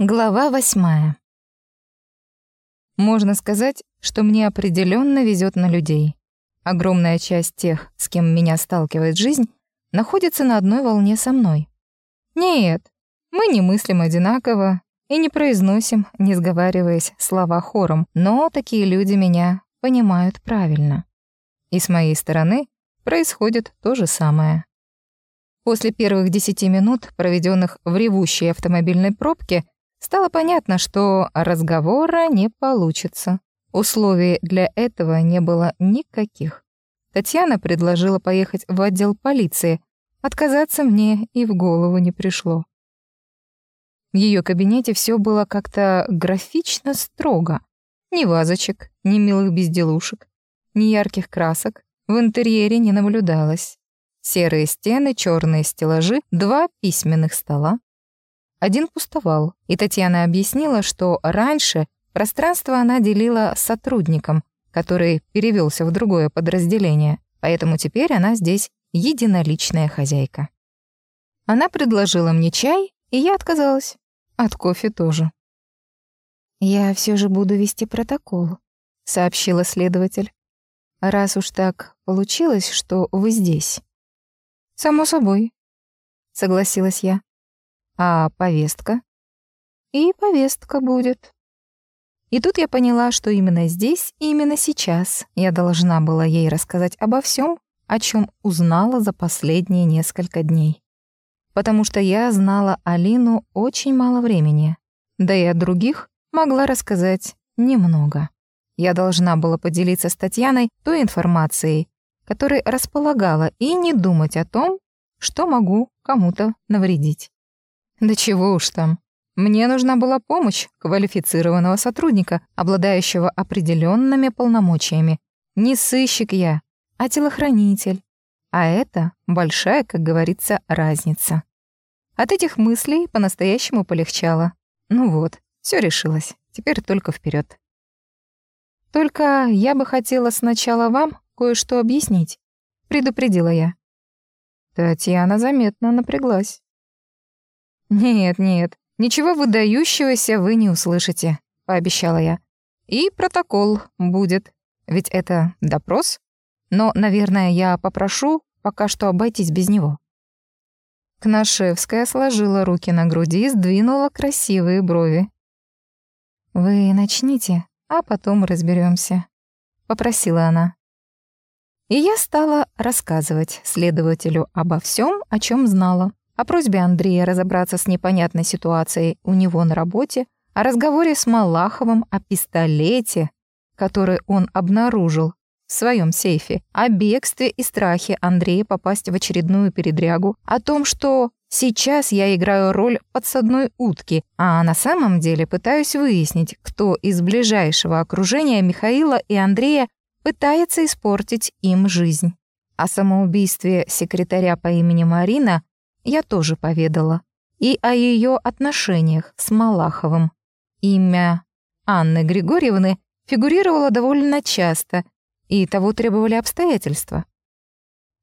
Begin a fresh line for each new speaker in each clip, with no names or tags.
Глава восьмая. Можно сказать, что мне определенно везет на людей. Огромная часть тех, с кем меня сталкивает жизнь, находится на одной волне со мной. Нет, мы не мыслим одинаково и не произносим, не сговариваясь, слова хором, но такие люди меня понимают правильно. И с моей стороны происходит то же самое. После первых десяти минут, проведенных в ревущей автомобильной пробке, Стало понятно, что разговора не получится. Условий для этого не было никаких. Татьяна предложила поехать в отдел полиции. Отказаться мне и в голову не пришло. В ее кабинете все было как-то графично строго. Ни вазочек, ни милых безделушек, ни ярких красок в интерьере не наблюдалось. Серые стены, черные стеллажи, два письменных стола, один пустовал, и Татьяна объяснила, что раньше пространство она делила с сотрудником, который перевелся в другое подразделение, поэтому теперь она здесь единоличная хозяйка. Она предложила мне чай, и я отказалась. От кофе тоже. «Я все же буду вести протокол», — сообщила следователь. «Раз уж так получилось, что вы здесь». «Само собой», — согласилась я. А повестка? И повестка будет. И тут я поняла, что именно здесь и именно сейчас я должна была ей рассказать обо всем, о чем узнала за последние несколько дней. Потому что я знала Алину очень мало времени, да и о других могла рассказать немного. Я должна была поделиться с Татьяной той информацией, которой располагала, и не думать о том, что могу кому-то навредить. Да чего уж там. Мне нужна была помощь квалифицированного сотрудника, обладающего определенными полномочиями. Не сыщик я, а телохранитель. А это большая, как говорится, разница. От этих мыслей по-настоящему полегчало. Ну вот, все решилось. Теперь только вперед. Только я бы хотела сначала вам кое-что объяснить, предупредила я. Татьяна заметно напряглась. «Нет, нет, ничего выдающегося вы не услышите», — пообещала я. «И протокол будет, ведь это допрос. Но, наверное, я попрошу пока что обойтись без него». Кнашевская сложила руки на груди и сдвинула красивые брови. «Вы начните, а потом разберемся, попросила она. И я стала рассказывать следователю обо всем, о чем знала о просьбе Андрея разобраться с непонятной ситуацией у него на работе, о разговоре с Малаховым о пистолете, который он обнаружил в своем сейфе, о бегстве и страхе Андрея попасть в очередную передрягу, о том, что сейчас я играю роль подсадной утки, а на самом деле пытаюсь выяснить, кто из ближайшего окружения Михаила и Андрея пытается испортить им жизнь. О самоубийстве секретаря по имени Марина я тоже поведала. И о ее отношениях с Малаховым. Имя Анны Григорьевны фигурировало довольно часто, и того требовали обстоятельства.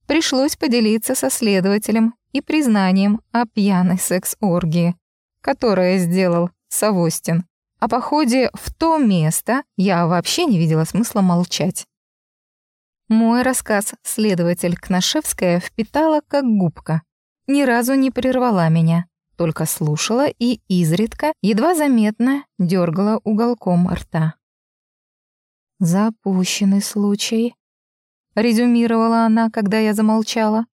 Пришлось поделиться со следователем и признанием о пьяной секс-оргии, которое сделал Савостин. О походе в то место я вообще не видела смысла молчать. Мой рассказ следователь Кнашевская впитала как губка ни разу не прервала меня, только слушала и изредка, едва заметно, дергала уголком рта. «Запущенный случай», — резюмировала она, когда я замолчала.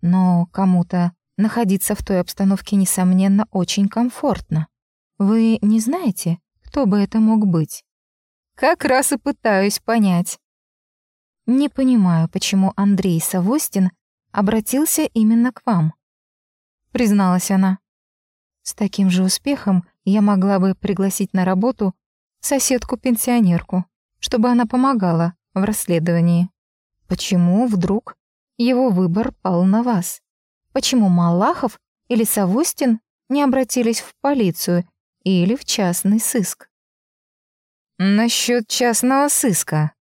«Но кому-то находиться в той обстановке, несомненно, очень комфортно. Вы не знаете, кто бы это мог быть?» «Как раз и пытаюсь понять». «Не понимаю, почему Андрей Савостин обратился именно к вам призналась она. С таким же успехом я могла бы пригласить на работу соседку-пенсионерку, чтобы она помогала в расследовании. Почему вдруг его выбор пал на вас? Почему Малахов или Савустин не обратились в полицию или в частный сыск? Насчет частного сыска.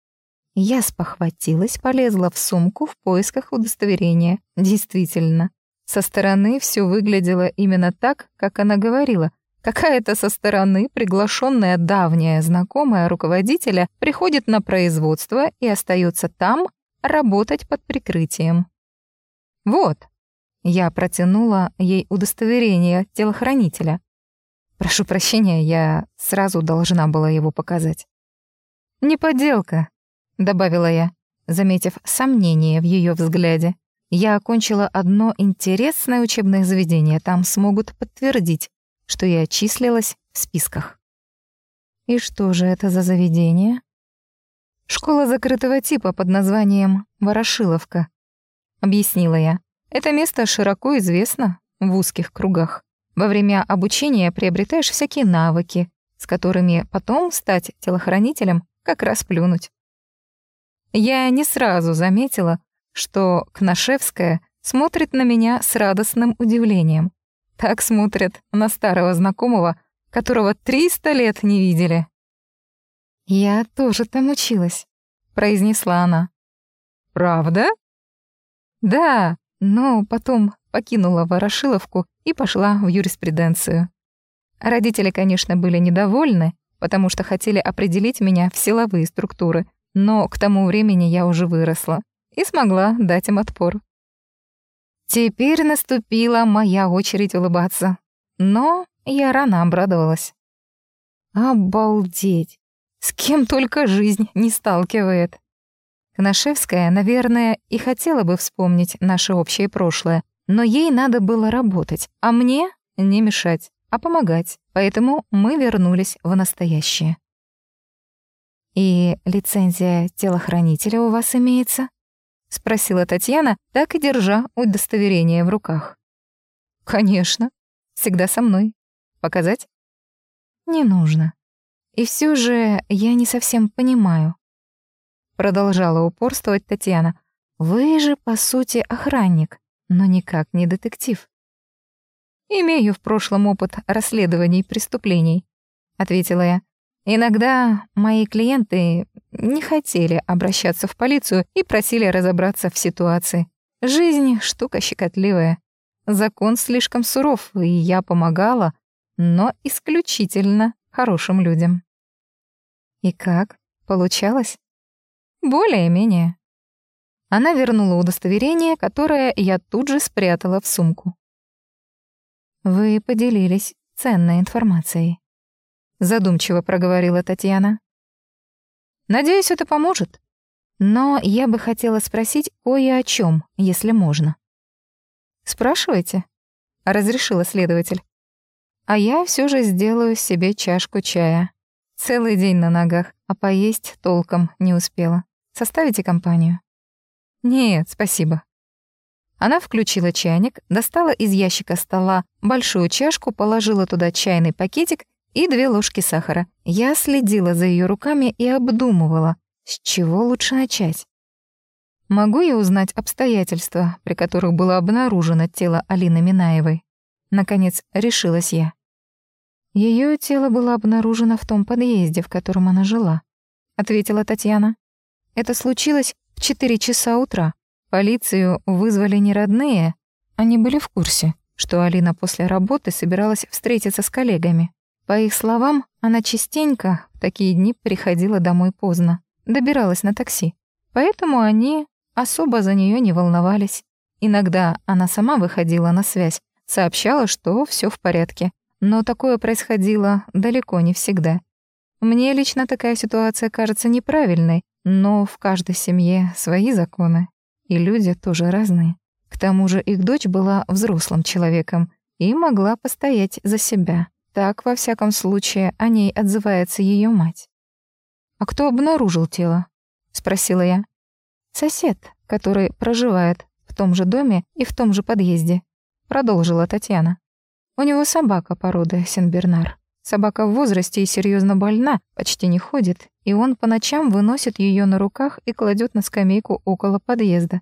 Я спохватилась, полезла в сумку в поисках удостоверения. Действительно, со стороны все выглядело именно так, как она говорила, Какая-то со стороны приглашенная давняя знакомая руководителя приходит на производство и остается там работать под прикрытием. Вот, я протянула ей удостоверение телохранителя. Прошу прощения, я сразу должна была его показать. «Не подделка», — добавила я, заметив сомнение в ее взгляде. «Я окончила одно интересное учебное заведение, там смогут подтвердить, что я числилась в списках». «И что же это за заведение?» «Школа закрытого типа под названием Ворошиловка», — объяснила я. «Это место широко известно в узких кругах. Во время обучения приобретаешь всякие навыки, с которыми потом стать телохранителем как раз плюнуть. Я не сразу заметила, что Кнашевская смотрит на меня с радостным удивлением. Так смотрят на старого знакомого, которого 300 лет не видели. «Я тоже там училась», — произнесла она. «Правда?» «Да, но потом покинула Ворошиловку и пошла в юриспруденцию. Родители, конечно, были недовольны, потому что хотели определить меня в силовые структуры, но к тому времени я уже выросла и смогла дать им отпор. Теперь наступила моя очередь улыбаться, но я рано обрадовалась. Обалдеть! С кем только жизнь не сталкивает. Кнашевская, наверное, и хотела бы вспомнить наше общее прошлое, но ей надо было работать, а мне не мешать, а помогать, поэтому мы вернулись в настоящее. «И лицензия телохранителя у вас имеется?» — спросила Татьяна, так и держа удостоверение в руках. «Конечно, всегда со мной. Показать?» «Не нужно. И все же я не совсем понимаю». Продолжала упорствовать Татьяна. «Вы же, по сути, охранник но никак не детектив. «Имею в прошлом опыт расследований преступлений», — ответила я. «Иногда мои клиенты не хотели обращаться в полицию и просили разобраться в ситуации. Жизнь — штука щекотливая. Закон слишком суров, и я помогала, но исключительно хорошим людям». «И как? Получалось?» «Более-менее», она вернула удостоверение, которое я тут же спрятала в сумку. «Вы поделились ценной информацией», — задумчиво проговорила Татьяна. «Надеюсь, это поможет. Но я бы хотела спросить кое о чем, если можно». «Спрашивайте», — разрешила следователь. «А я все же сделаю себе чашку чая. Целый день на ногах, а поесть толком не успела. Составите компанию?» «Нет, спасибо». Она включила чайник, достала из ящика стола большую чашку, положила туда чайный пакетик и две ложки сахара. Я следила за ее руками и обдумывала, с чего лучше начать. Могу я узнать обстоятельства, при которых было обнаружено тело Алины Минаевой? Наконец, решилась я. Ее тело было обнаружено в том подъезде, в котором она жила, ответила Татьяна. Это случилось в 4 часа утра. Полицию вызвали не родные, они были в курсе, что Алина после работы собиралась встретиться с коллегами. По их словам, она частенько в такие дни приходила домой поздно, добиралась на такси. Поэтому они особо за нее не волновались. Иногда она сама выходила на связь, сообщала, что все в порядке. Но такое происходило далеко не всегда. Мне лично такая ситуация кажется неправильной, но в каждой семье свои законы, и люди тоже разные. К тому же их дочь была взрослым человеком и могла постоять за себя. Так, во всяком случае, о ней отзывается ее мать. «А кто обнаружил тело?» — спросила я. «Сосед, который проживает в том же доме и в том же подъезде», — продолжила Татьяна. «У него собака породы Сенбернар. Собака в возрасте и серьезно больна, почти не ходит, и он по ночам выносит ее на руках и кладет на скамейку около подъезда.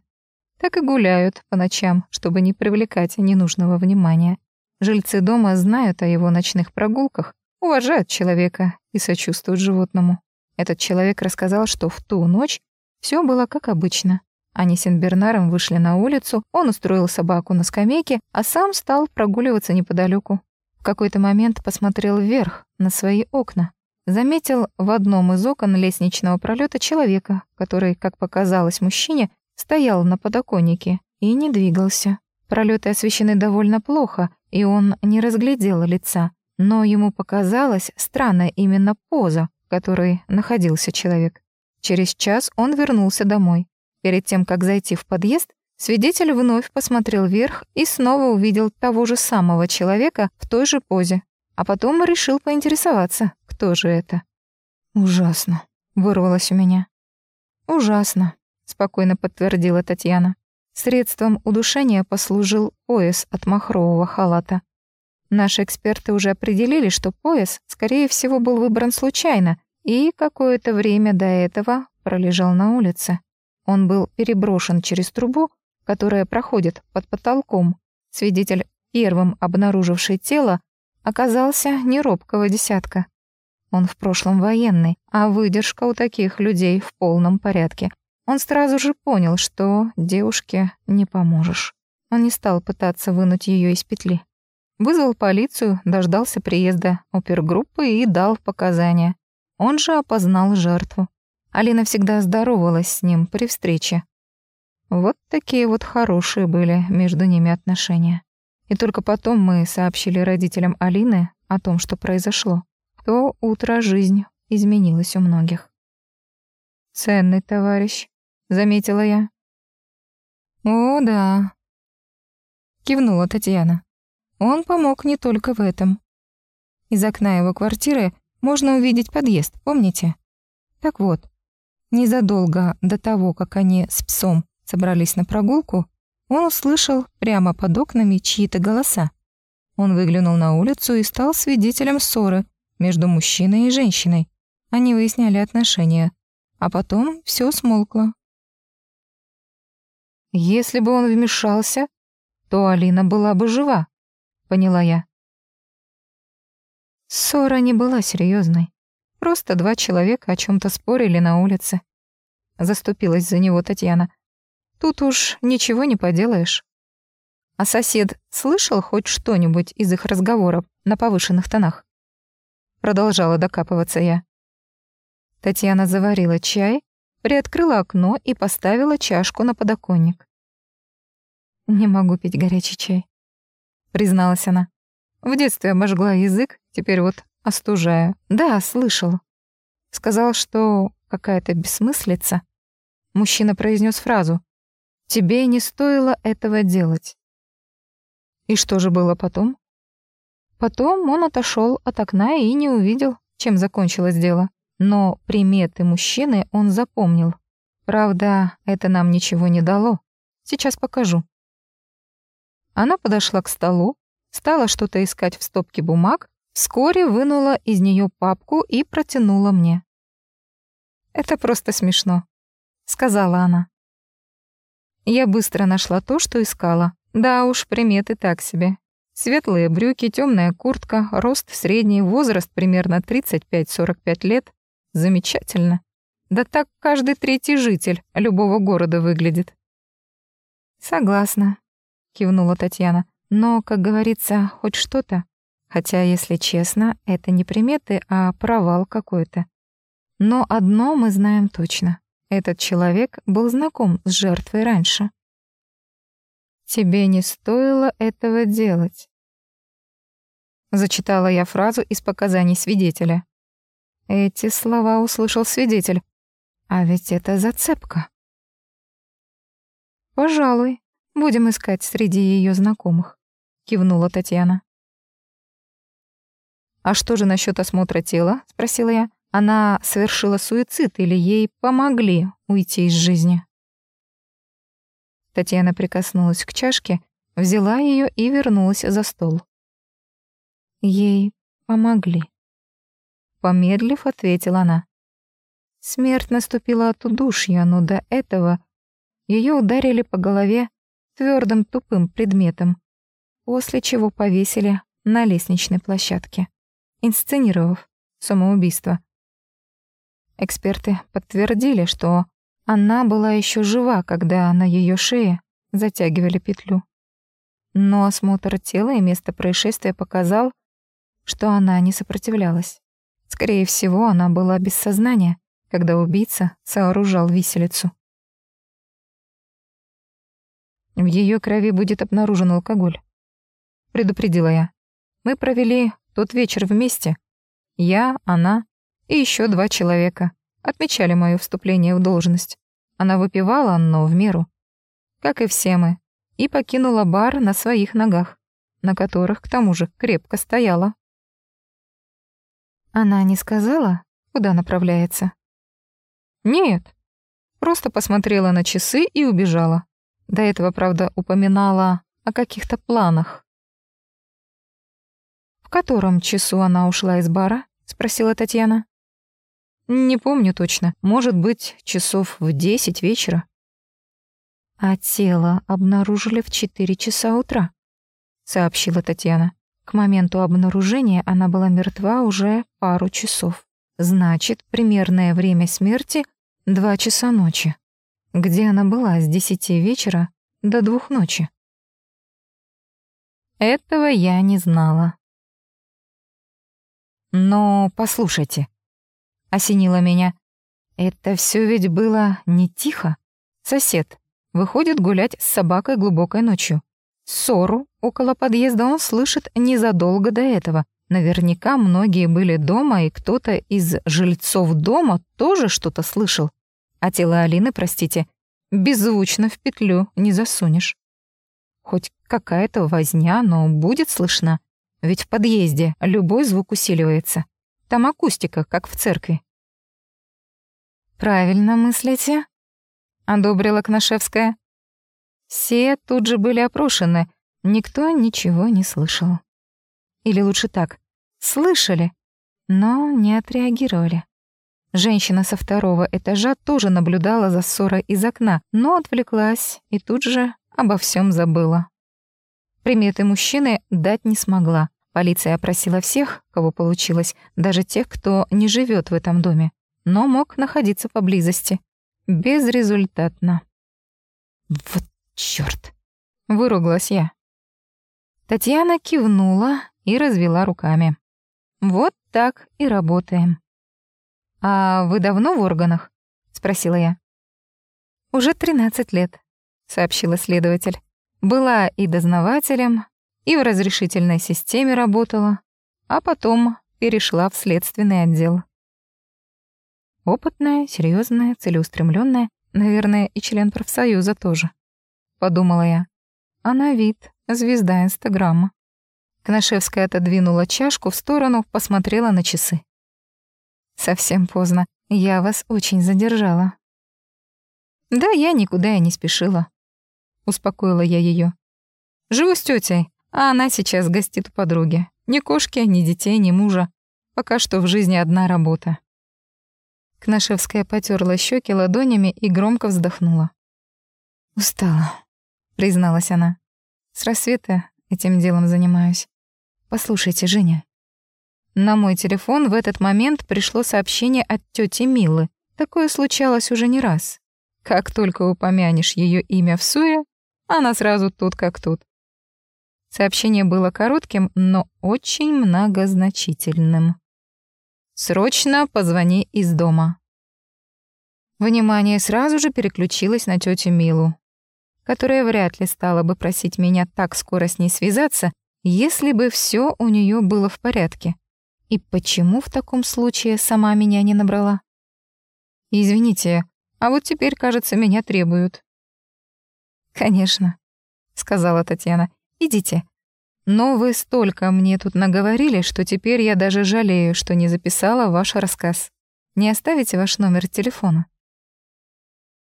Так и гуляют по ночам, чтобы не привлекать ненужного внимания. Жильцы дома знают о его ночных прогулках, уважают человека и сочувствуют животному. Этот человек рассказал, что в ту ночь все было как обычно. Они с Сенбернаром вышли на улицу, он устроил собаку на скамейке, а сам стал прогуливаться неподалеку. В какой-то момент посмотрел вверх, на свои окна. Заметил в одном из окон лестничного пролета человека, который, как показалось мужчине, стоял на подоконнике и не двигался. Пролеты освещены довольно плохо, и он не разглядел лица, но ему показалась странная именно поза, в которой находился человек. Через час он вернулся домой. Перед тем, как зайти в подъезд, свидетель вновь посмотрел вверх и снова увидел того же самого человека в той же позе, а потом решил поинтересоваться, кто же это. «Ужасно», — вырвалось у меня. «Ужасно», — спокойно подтвердила Татьяна. Средством удушения послужил пояс от махрового халата. Наши эксперты уже определили, что пояс, скорее всего, был выбран случайно и какое-то время до этого пролежал на улице. Он был переброшен через трубу, которая проходит под потолком. Свидетель, первым обнаруживший тело, оказался не робкого десятка. Он в прошлом военный, а выдержка у таких людей в полном порядке. Он сразу же понял, что девушке не поможешь. Он не стал пытаться вынуть ее из петли. Вызвал полицию, дождался приезда опергруппы и дал показания. Он же опознал жертву. Алина всегда здоровалась с ним при встрече. Вот такие вот хорошие были между ними отношения. И только потом мы сообщили родителям Алины о том, что произошло. То утро жизнь изменилась у многих. «Ценный товарищ», — заметила я. «О, да», — кивнула Татьяна. «Он помог не только в этом. Из окна его квартиры можно увидеть подъезд, помните? Так вот, незадолго до того, как они с псом собрались на прогулку, он услышал прямо под окнами чьи-то голоса. Он выглянул на улицу и стал свидетелем ссоры между мужчиной и женщиной. Они выясняли отношения, а потом все смолкло. Если бы он вмешался, то Алина была бы жива, поняла я. Ссора не была серьезной. Просто два человека о чем то спорили на улице. Заступилась за него Татьяна. Тут уж ничего не поделаешь. А сосед слышал хоть что-нибудь из их разговоров на повышенных тонах? Продолжала докапываться я. Татьяна заварила чай, приоткрыла окно и поставила чашку на подоконник. «Не могу пить горячий чай», — призналась она. «В детстве обожгла язык, теперь вот остужаю. Да, слышал. Сказал, что какая-то бессмыслица. Мужчина произнес фразу Тебе не стоило этого делать. И что же было потом? Потом он отошел от окна и не увидел, чем закончилось дело. Но приметы мужчины он запомнил. Правда, это нам ничего не дало. Сейчас покажу. Она подошла к столу, стала что-то искать в стопке бумаг, вскоре вынула из нее папку и протянула мне. «Это просто смешно», — сказала она. Я быстро нашла то, что искала. Да уж, приметы так себе. Светлые брюки, темная куртка, рост средний, возраст примерно 35-45 лет. Замечательно. Да так каждый третий житель любого города выглядит. Согласна, кивнула Татьяна. Но, как говорится, хоть что-то. Хотя, если честно, это не приметы, а провал какой-то. Но одно мы знаем точно. Этот человек был знаком с жертвой раньше. «Тебе не стоило этого делать», — зачитала я фразу из показаний свидетеля. Эти слова услышал свидетель. А ведь это зацепка. «Пожалуй, будем искать среди ее знакомых», — кивнула Татьяна. «А что же насчет осмотра тела?» — спросила я. Она совершила суицид или ей помогли уйти из жизни? Татьяна прикоснулась к чашке, взяла ее и вернулась за стол. Ей помогли. Помедлив, ответила она. Смерть наступила от удушья, но до этого ее ударили по голове твердым тупым предметом, после чего повесили на лестничной площадке, инсценировав самоубийство. Эксперты подтвердили, что она была еще жива, когда на ее шее затягивали петлю. Но осмотр тела и место происшествия показал, что она не сопротивлялась. Скорее всего, она была без сознания, когда убийца сооружал виселицу. В ее крови будет обнаружен алкоголь. Предупредила я. Мы провели тот вечер вместе. Я, она и еще два человека. Отмечали мое вступление в должность. Она выпивала, но в меру. Как и все мы. И покинула бар на своих ногах, на которых, к тому же, крепко стояла. Она не сказала, куда направляется? Нет. Просто посмотрела на часы и убежала. До этого, правда, упоминала о каких-то планах. «В котором часу она ушла из бара?» — спросила Татьяна. «Не помню точно. Может быть, часов в десять вечера». «А тело обнаружили в четыре часа утра», — сообщила Татьяна. К моменту обнаружения она была мертва уже пару часов. Значит, примерное время смерти — два часа ночи где она была с десяти вечера до двух ночи. Этого я не знала. Но послушайте, осенило меня. Это все ведь было не тихо. Сосед выходит гулять с собакой глубокой ночью. Ссору около подъезда он слышит незадолго до этого. Наверняка многие были дома, и кто-то из жильцов дома тоже что-то слышал. А тело Алины, простите, беззвучно в петлю не засунешь. Хоть какая-то возня, но будет слышна. Ведь в подъезде любой звук усиливается. Там акустика, как в церкви. «Правильно мыслите», — одобрила Кнашевская. Все тут же были опрошены, никто ничего не слышал. Или лучше так, слышали, но не отреагировали. Женщина со второго этажа тоже наблюдала за ссорой из окна, но отвлеклась и тут же обо всем забыла. Приметы мужчины дать не смогла. Полиция опросила всех, кого получилось, даже тех, кто не живет в этом доме, но мог находиться поблизости. Безрезультатно. «Вот чёрт!» — выругалась я. Татьяна кивнула и развела руками. «Вот так и работаем». «А вы давно в органах?» — спросила я. «Уже 13 лет», — сообщила следователь. «Была и дознавателем, и в разрешительной системе работала, а потом перешла в следственный отдел». Опытная, серьезная, целеустремленная, наверное, и член профсоюза тоже, подумала я. А на вид звезда Инстаграма. Кнашевская отодвинула чашку в сторону, посмотрела на часы. Совсем поздно. Я вас очень задержала. Да, я никуда и не спешила. Успокоила я ее. Живу с тетей, а она сейчас гостит у подруги. Ни кошки, ни детей, ни мужа. Пока что в жизни одна работа. Кнашевская потерла щеки ладонями и громко вздохнула. «Устала», — призналась она. «С рассвета этим делом занимаюсь. Послушайте, Женя, на мой телефон в этот момент пришло сообщение от тети Милы. Такое случалось уже не раз. Как только упомянешь ее имя в суе, она сразу тут как тут. Сообщение было коротким, но очень многозначительным. «Срочно позвони из дома». Внимание сразу же переключилось на тетю Милу, которая вряд ли стала бы просить меня так скоро с ней связаться, если бы все у нее было в порядке. И почему в таком случае сама меня не набрала? Извините, а вот теперь, кажется, меня требуют. Конечно, сказала Татьяна. Идите. Но вы столько мне тут наговорили, что теперь я даже жалею, что не записала ваш рассказ. Не оставите ваш номер телефона?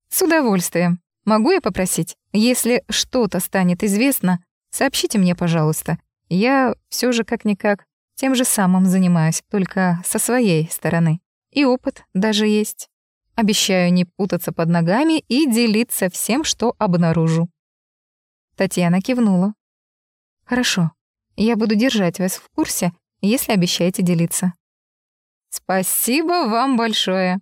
С удовольствием. Могу я попросить? Если что-то станет известно, сообщите мне, пожалуйста. Я все же как-никак тем же самым занимаюсь, только со своей стороны. И опыт даже есть. Обещаю не путаться под ногами и делиться всем, что обнаружу. Татьяна кивнула. Хорошо, я буду держать вас в курсе, если обещаете делиться. Спасибо вам большое.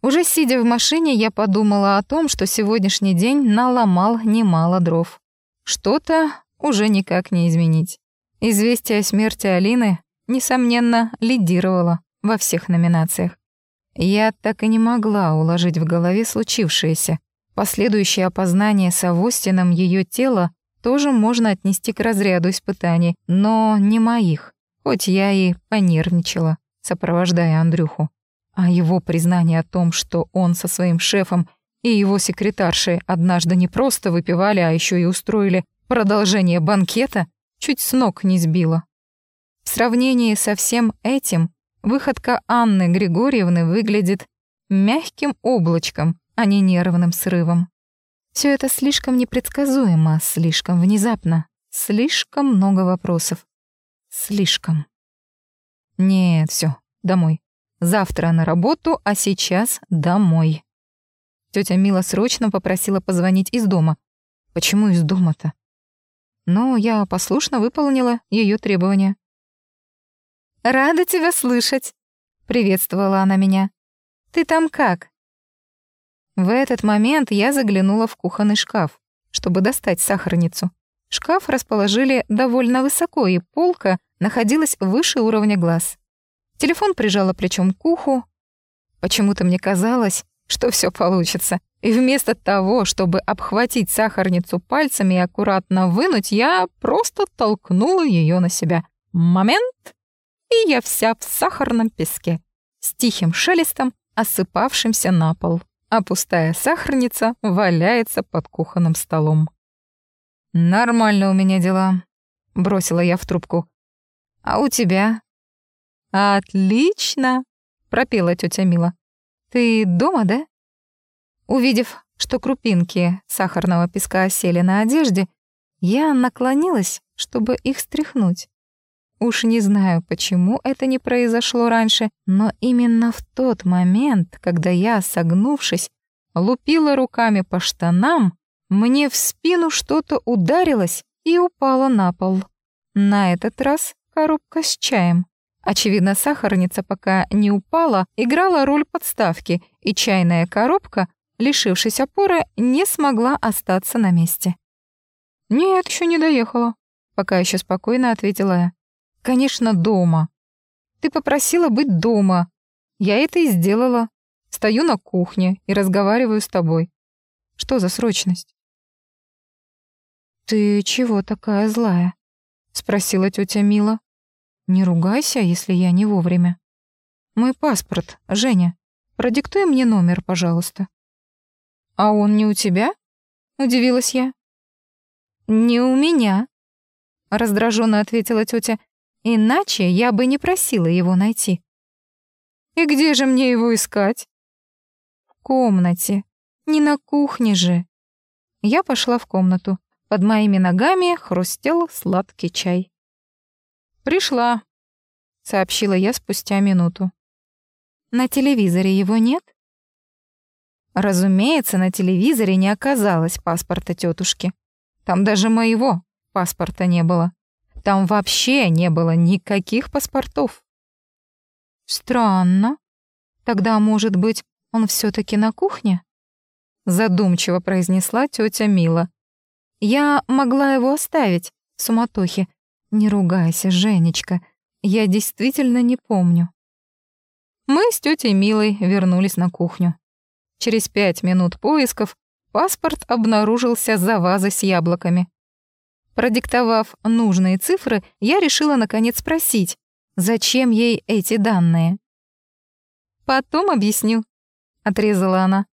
Уже сидя в машине, я подумала о том, что сегодняшний день наломал немало дров. Что-то уже никак не изменить. Известие о смерти Алины, несомненно, лидировало во всех номинациях. Я так и не могла уложить в голове случившееся. Последующее опознание с Авостином ее тела тоже можно отнести к разряду испытаний, но не моих, хоть я и понервничала, сопровождая Андрюху. А его признание о том, что он со своим шефом и его секретаршей однажды не просто выпивали, а еще и устроили продолжение банкета, чуть с ног не сбило. В сравнении со всем этим выходка Анны Григорьевны выглядит мягким облачком, а не нервным срывом. Все это слишком непредсказуемо, слишком внезапно, слишком много вопросов. Слишком. Нет, все, домой. Завтра на работу, а сейчас домой. Тетя Мила срочно попросила позвонить из дома. Почему из дома-то? Но я послушно выполнила ее требования. «Рада тебя слышать», — приветствовала она меня. «Ты там как?» В этот момент я заглянула в кухонный шкаф, чтобы достать сахарницу. Шкаф расположили довольно высоко, и полка находилась выше уровня глаз. Телефон прижала плечом к уху. Почему-то мне казалось, что все получится. И вместо того, чтобы обхватить сахарницу пальцами и аккуратно вынуть, я просто толкнула ее на себя. Момент, и я вся в сахарном песке, с тихим шелестом, осыпавшимся на пол а пустая сахарница валяется под кухонным столом. «Нормально у меня дела», — бросила я в трубку. «А у тебя?» «Отлично», — пропела тетя Мила. «Ты дома, да?» Увидев, что крупинки сахарного песка осели на одежде, я наклонилась, чтобы их стряхнуть. Уж не знаю, почему это не произошло раньше, но именно в тот момент, когда я, согнувшись, лупила руками по штанам, мне в спину что-то ударилось и упало на пол. На этот раз коробка с чаем. Очевидно, сахарница пока не упала, играла роль подставки, и чайная коробка, лишившись опоры, не смогла остаться на месте. «Нет, еще не доехала», — пока еще спокойно ответила я. Конечно, дома. Ты попросила быть дома. Я это и сделала. Стою на кухне и разговариваю с тобой. Что за срочность? Ты чего такая злая? спросила тетя Мила. Не ругайся, если я не вовремя. Мой паспорт, Женя. Продиктуй мне номер, пожалуйста. А он не у тебя? удивилась я. Не у меня, раздраженно ответила тетя. Иначе я бы не просила его найти. И где же мне его искать? В комнате. Не на кухне же. Я пошла в комнату. Под моими ногами хрустел сладкий чай. «Пришла», — сообщила я спустя минуту. «На телевизоре его нет?» Разумеется, на телевизоре не оказалось паспорта тетушки. Там даже моего паспорта не было. Там вообще не было никаких паспортов. Странно. Тогда, может быть, он все таки на кухне? Задумчиво произнесла тетя Мила. Я могла его оставить в суматохе. Не ругайся, Женечка. Я действительно не помню. Мы с тетей Милой вернулись на кухню. Через пять минут поисков паспорт обнаружился за вазой с яблоками. Продиктовав нужные цифры, я решила наконец спросить, зачем ей эти данные. «Потом объясню», — отрезала она.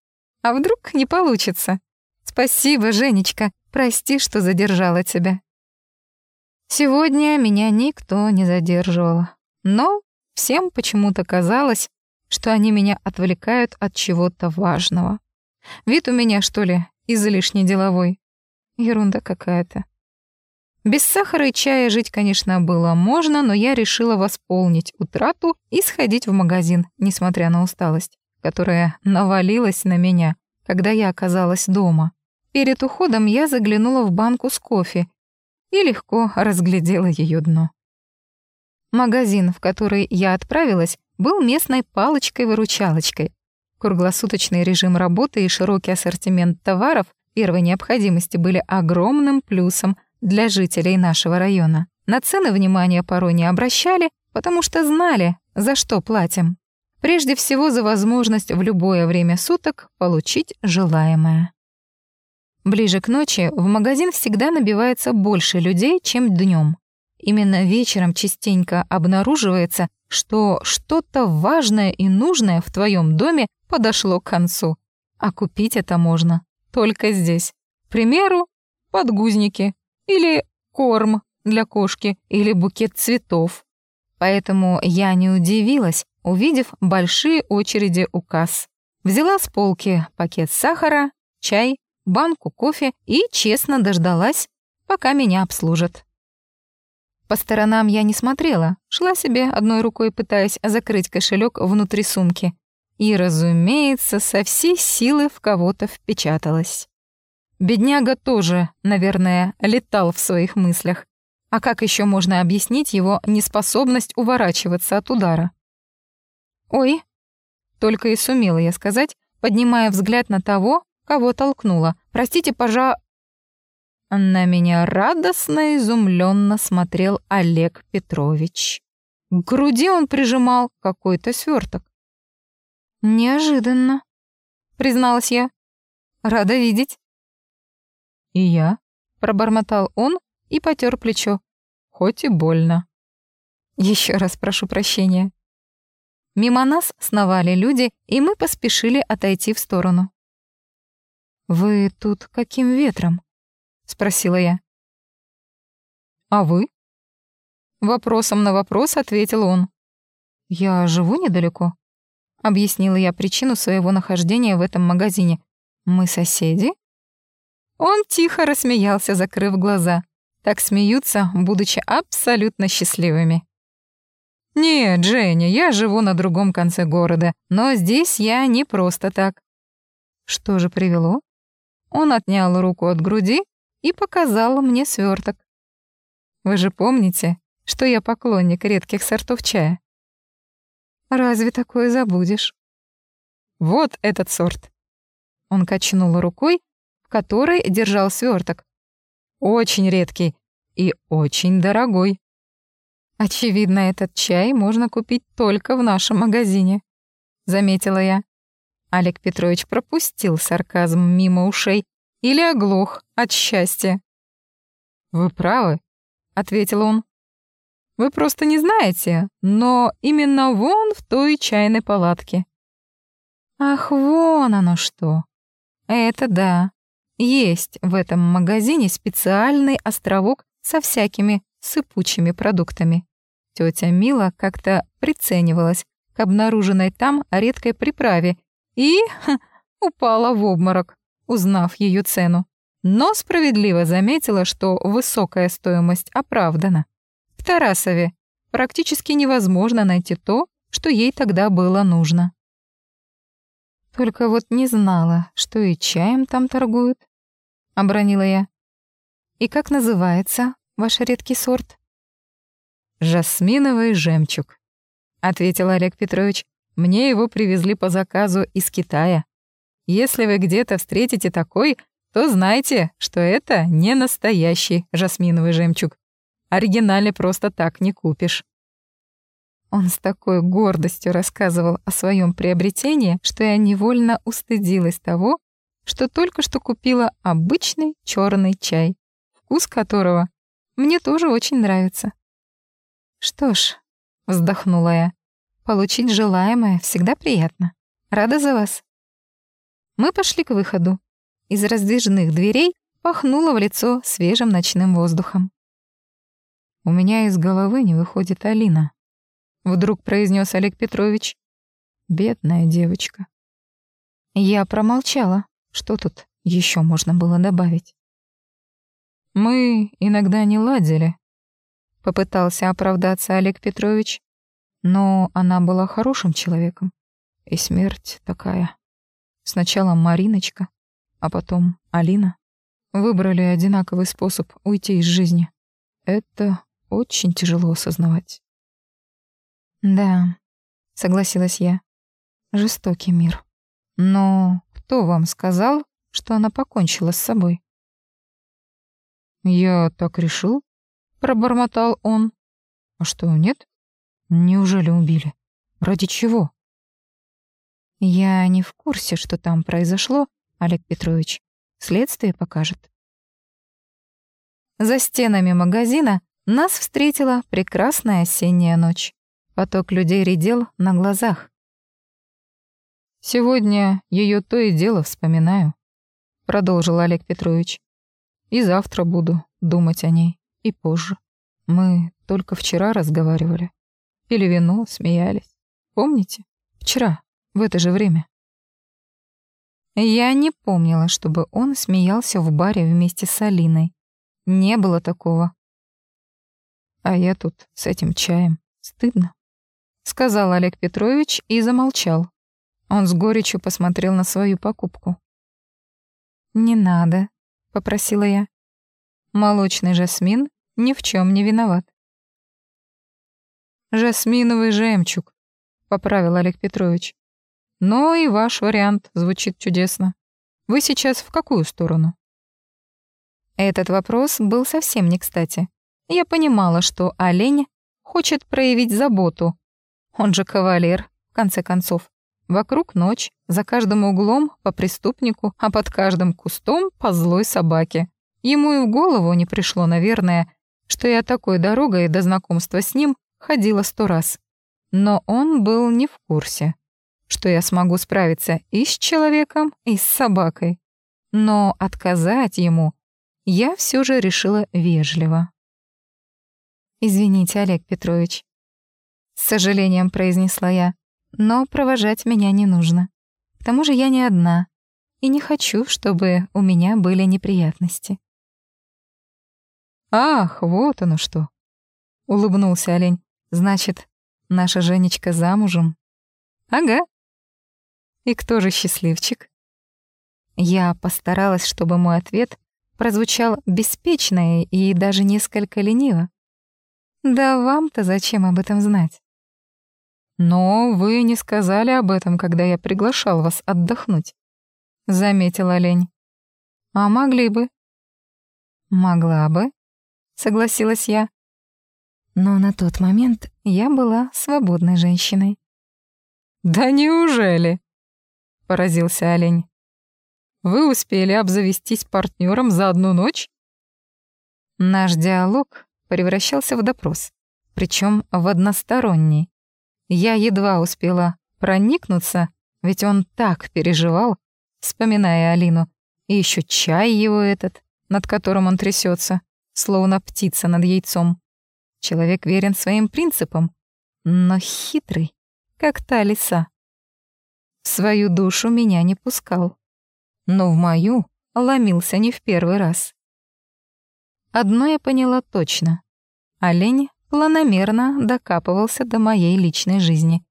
«А вдруг не получится? Спасибо, Женечка, прости, что задержала тебя». Сегодня меня никто не задерживал, но всем почему-то казалось, что они меня отвлекают от чего-то важного. Вид у меня, что ли, излишне деловой. Ерунда какая-то. Без сахара и чая жить, конечно, было можно, но я решила восполнить утрату и сходить в магазин, несмотря на усталость, которая навалилась на меня, когда я оказалась дома. Перед уходом я заглянула в банку с кофе и легко разглядела ее дно. Магазин, в который я отправилась, был местной палочкой-выручалочкой. Круглосуточный режим работы и широкий ассортимент товаров первой необходимости были огромным плюсом для жителей нашего района. На цены внимания порой не обращали, потому что знали, за что платим. Прежде всего за возможность в любое время суток получить желаемое. Ближе к ночи в магазин всегда набивается больше людей, чем днем. Именно вечером частенько обнаруживается, что что-то важное и нужное в твоем доме подошло к концу. А купить это можно только здесь. К примеру, подгузники или корм для кошки или букет цветов. Поэтому я не удивилась, увидев большие очереди у касс. Взяла с полки пакет сахара, чай, банку кофе и честно дождалась, пока меня обслужат. По сторонам я не смотрела, шла себе одной рукой, пытаясь закрыть кошелек внутри сумки. И, разумеется, со всей силы в кого-то впечаталась. Бедняга тоже, наверное, летал в своих мыслях. А как еще можно объяснить его неспособность уворачиваться от удара? «Ой», — только и сумела я сказать, поднимая взгляд на того, кого толкнула. «Простите, пожа...» На меня радостно изумленно смотрел Олег Петрович. К груди он прижимал какой-то сверток. «Неожиданно», — призналась я. «Рада видеть». «И я», — пробормотал он и потер плечо. «Хоть и больно». Еще раз прошу прощения. Мимо нас сновали люди, и мы поспешили отойти в сторону. «Вы тут каким ветром?» — спросила я. «А вы?» Вопросом на вопрос ответил он. «Я живу недалеко», — объяснила я причину своего нахождения в этом магазине. «Мы соседи?» Он тихо рассмеялся, закрыв глаза. Так смеются, будучи абсолютно счастливыми. «Нет, Женя, я живу на другом конце города, но здесь я не просто так». Что же привело? Он отнял руку от груди и показал мне сверток. Вы же помните, что я поклонник редких сортов чая? Разве такое забудешь? Вот этот сорт. Он качнул рукой, в которой держал сверток. Очень редкий и очень дорогой. Очевидно, этот чай можно купить только в нашем магазине, заметила я. Олег Петрович пропустил сарказм мимо ушей или оглох от счастья. Вы правы, ответил он. Вы просто не знаете, но именно вон в той чайной палатке. Ах, вон оно что. Это да. Есть в этом магазине специальный островок со всякими сыпучими продуктами. Тетя Мила как-то приценивалась к обнаруженной там редкой приправе и ха, упала в обморок, узнав ее цену. Но справедливо заметила, что высокая стоимость оправдана. В Тарасове практически невозможно найти то, что ей тогда было нужно. Только вот не знала, что и чаем там торгуют, — обронила я. И как называется ваш редкий сорт? «Жасминовый жемчуг», — ответил Олег Петрович. «Мне его привезли по заказу из Китая. Если вы где-то встретите такой, то знайте, что это не настоящий жасминовый жемчуг. Оригинальный просто так не купишь». Он с такой гордостью рассказывал о своем приобретении, что я невольно устыдилась того, что только что купила обычный черный чай, вкус которого мне тоже очень нравится. «Что ж», — вздохнула я, — «получить желаемое всегда приятно. Рада за вас». Мы пошли к выходу. Из раздвижных дверей пахнуло в лицо свежим ночным воздухом. «У меня из головы не выходит Алина», — вдруг произнес Олег Петрович. «Бедная девочка». Я промолчала. Что тут еще можно было добавить? «Мы иногда не ладили», Попытался оправдаться Олег Петрович. Но она была хорошим человеком. И смерть такая. Сначала Мариночка, а потом Алина. Выбрали одинаковый способ уйти из жизни. Это очень тяжело осознавать. Да, согласилась я. Жестокий мир. Но кто вам сказал, что она покончила с собой? Я так решил, пробормотал он. «А что, нет? Неужели убили? Ради чего?» «Я не в курсе, что там произошло, Олег Петрович. Следствие покажет». За стенами магазина нас встретила прекрасная осенняя ночь. Поток людей редел на глазах. «Сегодня ее то и дело вспоминаю», — продолжил Олег Петрович. «И завтра буду думать о ней, и позже. Мы только вчера разговаривали. Пили вино, смеялись. Помните? Вчера, в это же время». Я не помнила, чтобы он смеялся в баре вместе с Алиной. Не было такого. А я тут с этим чаем. Стыдно. Сказал Олег Петрович и замолчал. Он с горечью посмотрел на свою покупку. «Не надо», — попросила я. Молочный жасмин ни в чем не виноват. «Жасминовый жемчуг», — поправил Олег Петрович. «Но и ваш вариант звучит чудесно. Вы сейчас в какую сторону?» Этот вопрос был совсем не кстати. Я понимала, что олень хочет проявить заботу. Он же кавалер, в конце концов. Вокруг ночь, за каждым углом по преступнику, а под каждым кустом по злой собаке. Ему и в голову не пришло, наверное, что я такой дорогой до знакомства с ним ходила сто раз. Но он был не в курсе, что я смогу справиться и с человеком, и с собакой. Но отказать ему я все же решила вежливо. «Извините, Олег Петрович», — с сожалением произнесла я, «но провожать меня не нужно. К тому же я не одна, и не хочу, чтобы у меня были неприятности». «Ах, вот оно что!» — улыбнулся олень. «Значит, наша Женечка замужем?» «Ага». «И кто же счастливчик?» Я постаралась, чтобы мой ответ прозвучал беспечно и даже несколько лениво. Да вам-то зачем об этом знать? Но вы не сказали об этом, когда я приглашал вас отдохнуть, заметил олень. А могли бы? Могла бы, согласилась я. Но на тот момент я была свободной женщиной. Да неужели? поразился олень. Вы успели обзавестись партнером за одну ночь? Наш диалог превращался в допрос, причем в односторонний. Я едва успела проникнуться, ведь он так переживал, вспоминая Алину, и еще чай его этот, над которым он трясется, словно птица над яйцом. Человек верен своим принципам, но хитрый, как та лиса. В свою душу меня не пускал но в мою ломился не в первый раз. Одно я поняла точно. Олень планомерно докапывался до моей личной жизни.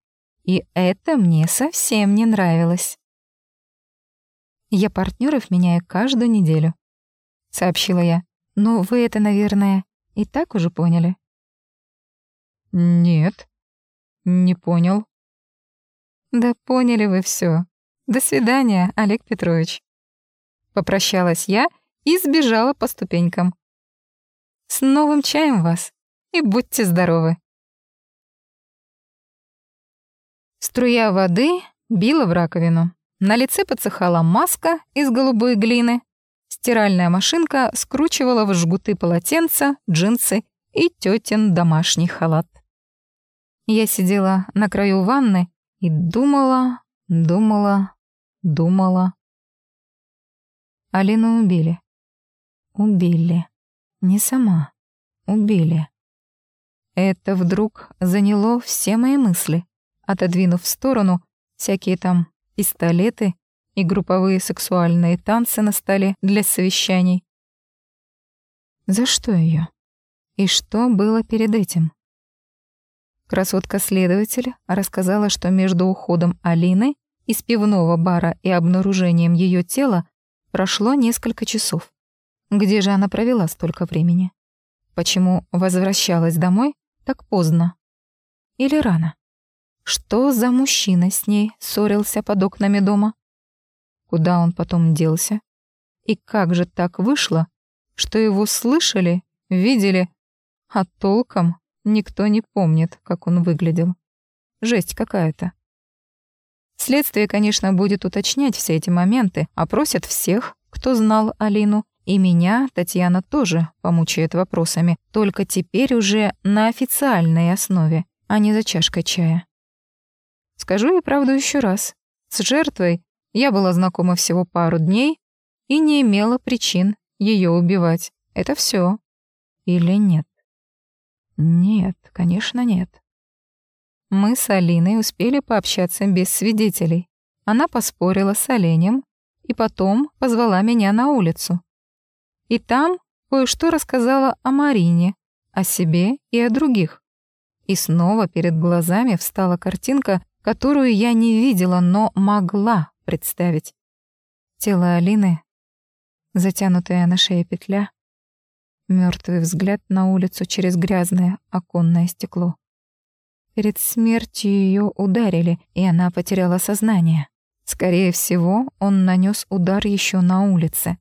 И это мне совсем не нравилось. «Я партнеров меняю каждую неделю», — сообщила я. «Но вы это, наверное, и так уже поняли». «Нет, не понял». «Да поняли вы все. До свидания, Олег Петрович. Попрощалась я и сбежала по ступенькам. С новым чаем вас и будьте здоровы. Струя воды била в раковину. На лице подсыхала маска из голубой глины. Стиральная машинка скручивала в жгуты полотенца, джинсы и тетин домашний халат. Я сидела на краю ванны и думала, думала, думала. Алину убили. Убили. Не сама. Убили. Это вдруг заняло все мои мысли, отодвинув в сторону всякие там пистолеты и групповые сексуальные танцы на столе для совещаний. За что ее? И что было перед этим? Красотка-следователь рассказала, что между уходом Алины из пивного бара и обнаружением ее тела прошло несколько часов. Где же она провела столько времени? Почему возвращалась домой так поздно? Или рано? Что за мужчина с ней ссорился под окнами дома? Куда он потом делся? И как же так вышло, что его слышали, видели, а толком никто не помнит, как он выглядел. Жесть какая-то. Следствие, конечно, будет уточнять все эти моменты, опросят всех, кто знал Алину, и меня Татьяна тоже помучает вопросами, только теперь уже на официальной основе, а не за чашкой чая. Скажу ей правду еще раз. С жертвой я была знакома всего пару дней и не имела причин ее убивать. Это все. Или нет? Нет, конечно, нет. Мы с Алиной успели пообщаться без свидетелей. Она поспорила с оленем и потом позвала меня на улицу. И там кое-что рассказала о Марине, о себе и о других. И снова перед глазами встала картинка, которую я не видела, но могла представить. Тело Алины, затянутая на шее петля, мертвый взгляд на улицу через грязное оконное стекло. Перед смертью ее ударили, и она потеряла сознание. Скорее всего, он нанес удар еще на улице.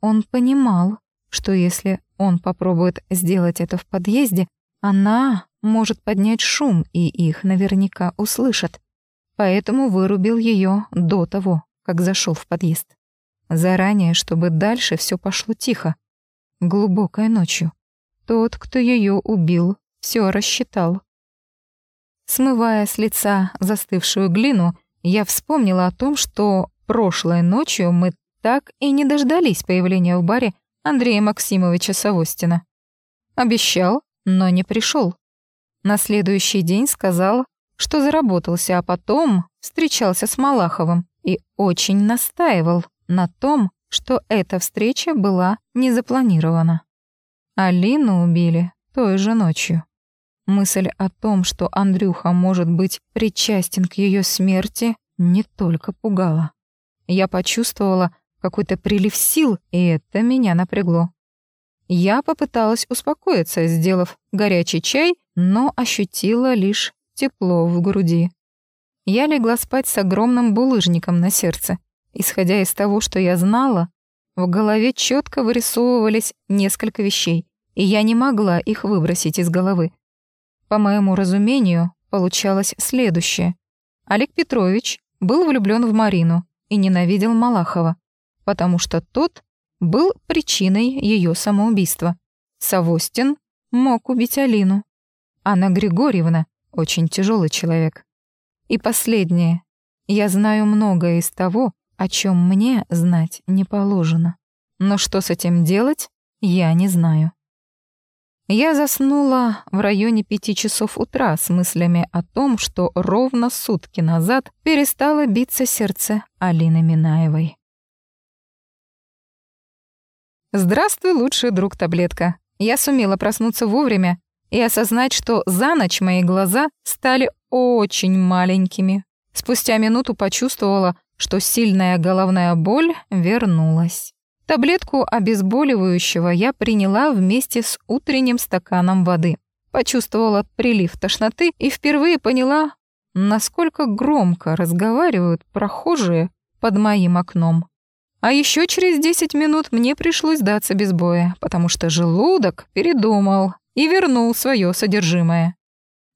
Он понимал, что если он попробует сделать это в подъезде, она может поднять шум, и их наверняка услышат. Поэтому вырубил ее до того, как зашел в подъезд. Заранее, чтобы дальше все пошло тихо. Глубокой ночью. Тот, кто ее убил, все рассчитал. Смывая с лица застывшую глину, я вспомнила о том, что прошлой ночью мы так и не дождались появления в баре Андрея Максимовича Савостина. Обещал, но не пришел. На следующий день сказал, что заработался, а потом встречался с Малаховым и очень настаивал на том, что эта встреча была не запланирована. Алину убили той же ночью. Мысль о том, что Андрюха может быть причастен к ее смерти, не только пугала. Я почувствовала, какой-то прилив сил, и это меня напрягло. Я попыталась успокоиться, сделав горячий чай, но ощутила лишь тепло в груди. Я легла спать с огромным булыжником на сердце. Исходя из того, что я знала, в голове четко вырисовывались несколько вещей, и я не могла их выбросить из головы. По моему разумению, получалось следующее. Олег Петрович был влюблен в Марину и ненавидел Малахова потому что тот был причиной ее самоубийства. Савостин мог убить Алину. Анна Григорьевна очень тяжелый человек. И последнее. Я знаю многое из того, о чем мне знать не положено. Но что с этим делать, я не знаю. Я заснула в районе пяти часов утра с мыслями о том, что ровно сутки назад перестало биться сердце Алины Минаевой. Здравствуй, лучший друг таблетка. Я сумела проснуться вовремя и осознать, что за ночь мои глаза стали очень маленькими. Спустя минуту почувствовала, что сильная головная боль вернулась. Таблетку обезболивающего я приняла вместе с утренним стаканом воды. Почувствовала прилив тошноты и впервые поняла, насколько громко разговаривают прохожие под моим окном. А еще через 10 минут мне пришлось сдаться без боя, потому что желудок передумал и вернул свое содержимое.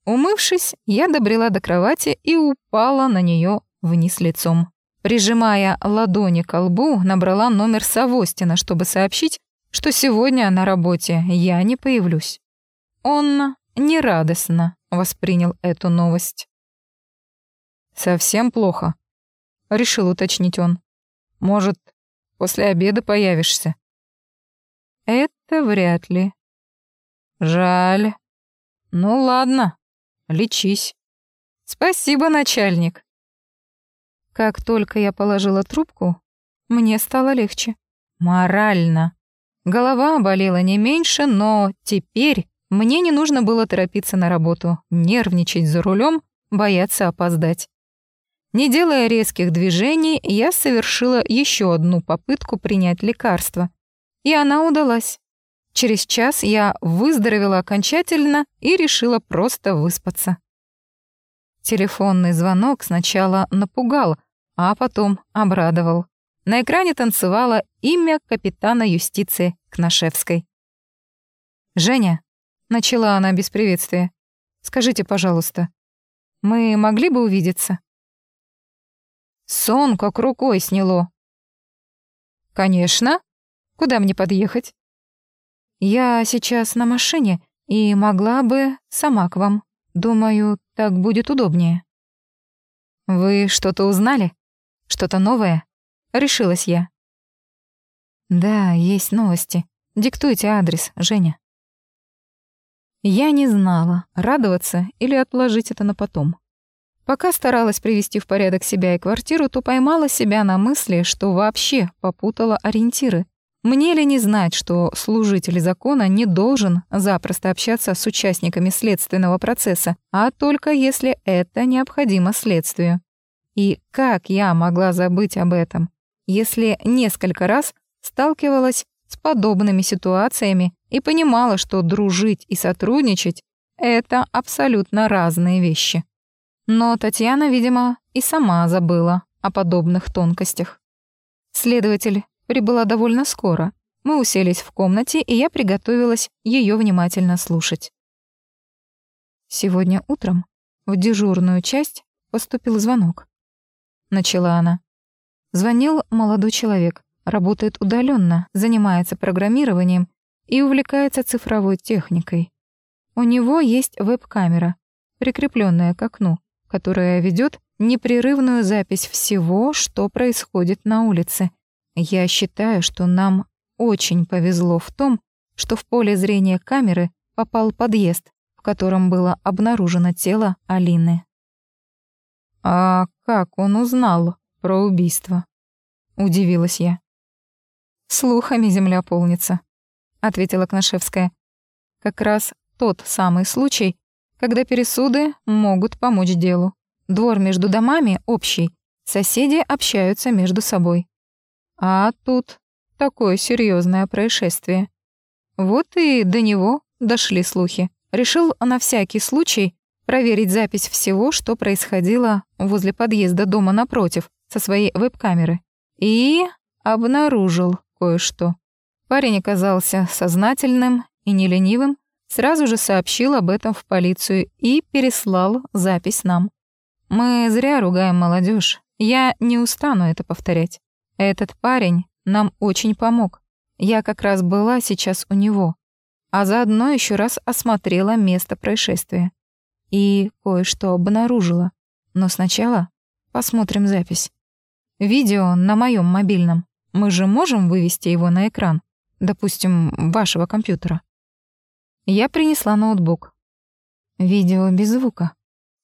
Умывшись, я добрела до кровати и упала на нее вниз лицом. Прижимая ладони к лбу, набрала номер Савостина, чтобы сообщить, что сегодня на работе я не появлюсь. Он нерадостно воспринял эту новость. «Совсем плохо?» — решил уточнить он. «Может, После обеда появишься». «Это вряд ли». «Жаль. Ну ладно, лечись». «Спасибо, начальник». Как только я положила трубку, мне стало легче. Морально. Голова болела не меньше, но теперь мне не нужно было торопиться на работу, нервничать за рулем, бояться опоздать. Не делая резких движений, я совершила еще одну попытку принять лекарство. И она удалась. Через час я выздоровела окончательно и решила просто выспаться. Телефонный звонок сначала напугал, а потом обрадовал. На экране танцевало имя капитана юстиции Кнашевской. «Женя, начала она без приветствия. «Скажите, пожалуйста, мы могли бы увидеться?» Сон как рукой сняло. «Конечно. Куда мне подъехать?» «Я сейчас на машине и могла бы сама к вам. Думаю, так будет удобнее». «Вы что-то узнали? Что-то новое?» Решилась я. «Да, есть новости. Диктуйте адрес, Женя». Я не знала, радоваться или отложить это на потом. Пока старалась привести в порядок себя и квартиру, то поймала себя на мысли, что вообще попутала ориентиры. Мне ли не знать, что служитель закона не должен запросто общаться с участниками следственного процесса, а только если это необходимо следствию? И как я могла забыть об этом, если несколько раз сталкивалась с подобными ситуациями и понимала, что дружить и сотрудничать — это абсолютно разные вещи. Но Татьяна, видимо, и сама забыла о подобных тонкостях. Следователь прибыла довольно скоро. Мы уселись в комнате, и я приготовилась ее внимательно слушать. Сегодня утром в дежурную часть поступил звонок. Начала она. Звонил молодой человек, работает удаленно, занимается программированием и увлекается цифровой техникой. У него есть веб-камера, прикрепленная к окну, которая ведет непрерывную запись всего, что происходит на улице. Я считаю, что нам очень повезло в том, что в поле зрения камеры попал подъезд, в котором было обнаружено тело Алины. «А как он узнал про убийство?» — удивилась я. «Слухами земля полнится», — ответила Кнашевская. «Как раз тот самый случай, когда пересуды могут помочь делу. Двор между домами общий, соседи общаются между собой. А тут такое серьезное происшествие. Вот и до него дошли слухи. Решил на всякий случай проверить запись всего, что происходило возле подъезда дома напротив со своей веб-камеры. И обнаружил кое-что. Парень оказался сознательным и неленивым, сразу же сообщил об этом в полицию и переслал запись нам. Мы зря ругаем молодежь. Я не устану это повторять. Этот парень нам очень помог. Я как раз была сейчас у него, а заодно еще раз осмотрела место происшествия и кое-что обнаружила. Но сначала посмотрим запись. Видео на моем мобильном. Мы же можем вывести его на экран, допустим, вашего компьютера. Я принесла ноутбук. Видео без звука,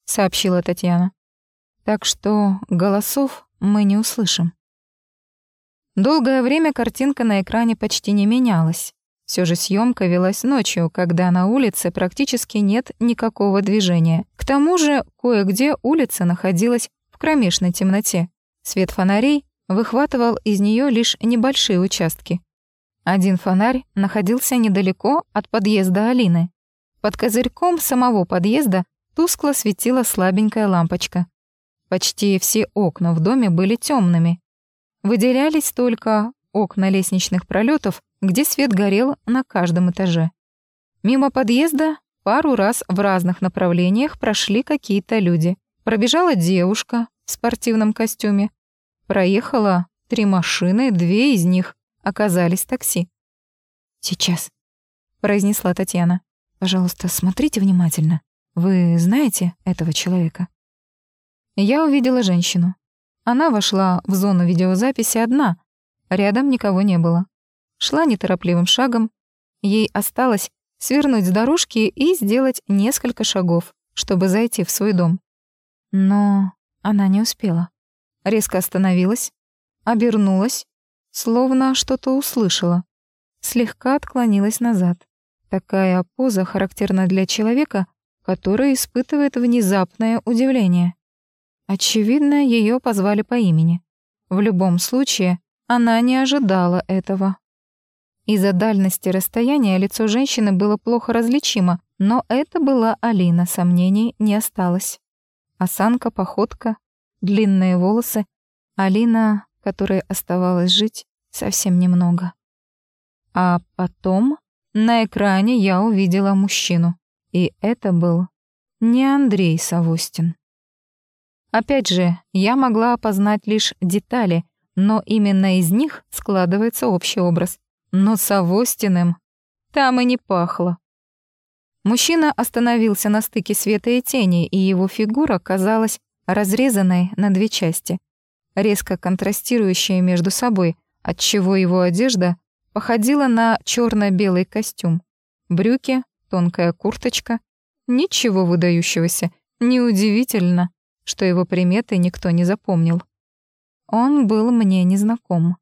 сообщила Татьяна. Так что голосов мы не услышим. Долгое время картинка на экране почти не менялась. Все же съемка велась ночью, когда на улице практически нет никакого движения. К тому же кое-где улица находилась в кромешной темноте. Свет фонарей выхватывал из нее лишь небольшие участки. Один фонарь находился недалеко от подъезда Алины. Под козырьком самого подъезда тускло светила слабенькая лампочка. Почти все окна в доме были темными. Выделялись только окна лестничных пролетов, где свет горел на каждом этаже. Мимо подъезда пару раз в разных направлениях прошли какие-то люди. Пробежала девушка в спортивном костюме, Проехала три машины, две из них оказались такси. «Сейчас», — произнесла Татьяна. «Пожалуйста, смотрите внимательно. Вы знаете этого человека?» Я увидела женщину. Она вошла в зону видеозаписи одна. Рядом никого не было. Шла неторопливым шагом. Ей осталось свернуть с дорожки и сделать несколько шагов, чтобы зайти в свой дом. Но она не успела резко остановилась, обернулась, словно что-то услышала, слегка отклонилась назад. Такая поза характерна для человека, который испытывает внезапное удивление. Очевидно, ее позвали по имени. В любом случае, она не ожидала этого. Из-за дальности расстояния лицо женщины было плохо различимо, но это была Алина, сомнений не осталось. Осанка, походка, длинные волосы, Алина, которой оставалось жить совсем немного. А потом на экране я увидела мужчину. И это был не Андрей Савостин. Опять же, я могла опознать лишь детали, но именно из них складывается общий образ. Но с Авостиным там и не пахло. Мужчина остановился на стыке света и тени, и его фигура казалась разрезанной на две части, резко контрастирующие между собой, отчего его одежда походила на черно белый костюм. Брюки, тонкая курточка. Ничего выдающегося, неудивительно, что его приметы никто не запомнил. Он был мне незнаком.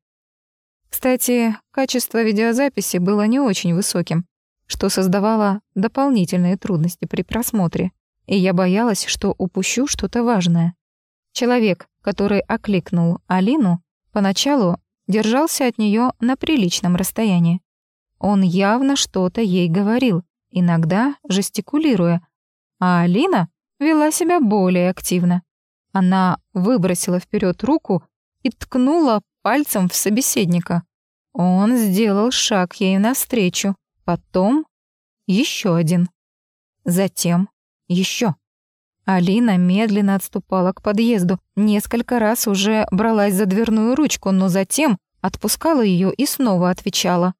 Кстати, качество видеозаписи было не очень высоким, что создавало дополнительные трудности при просмотре, и я боялась, что упущу что-то важное. Человек, который окликнул Алину, поначалу держался от нее на приличном расстоянии. Он явно что-то ей говорил, иногда жестикулируя, а Алина вела себя более активно. Она выбросила вперед руку и ткнула пальцем в собеседника. Он сделал шаг ей навстречу, потом еще один. Затем еще. Алина медленно отступала к подъезду, несколько раз уже бралась за дверную ручку, но затем отпускала ее и снова отвечала.